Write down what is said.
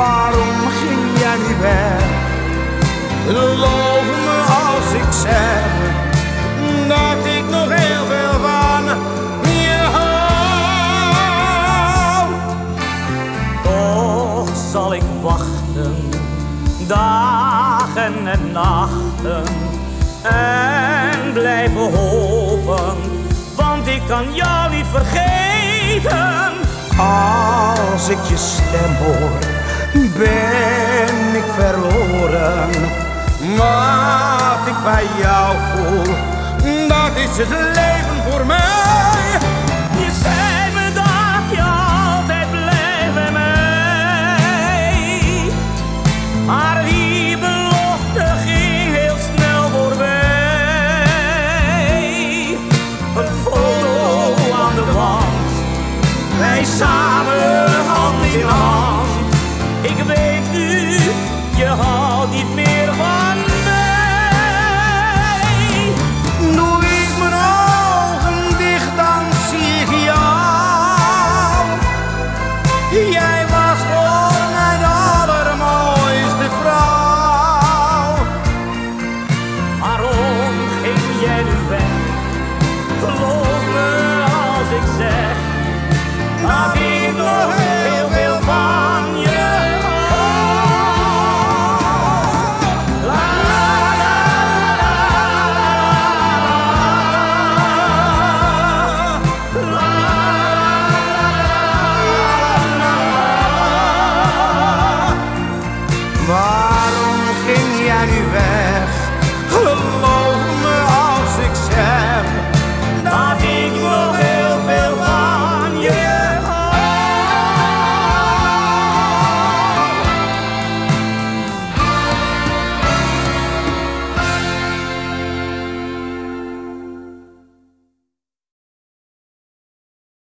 waarom ging jij niet weg? Geloof me als ik zeg dat ik nog heel veel van je hou. Toch zal ik wachten, dagen en nachten, en blijven hopen, want ik kan jou niet vergeten. Als ik je stem hoor ben ik verloren. Wat ik bij jou voel, dat is het leven voor mij. Je zei me dat je altijd blijft bij mij. Maar die belofte ging heel snel voorbij. Een foto aan de wand, wij samen hand in hand. how did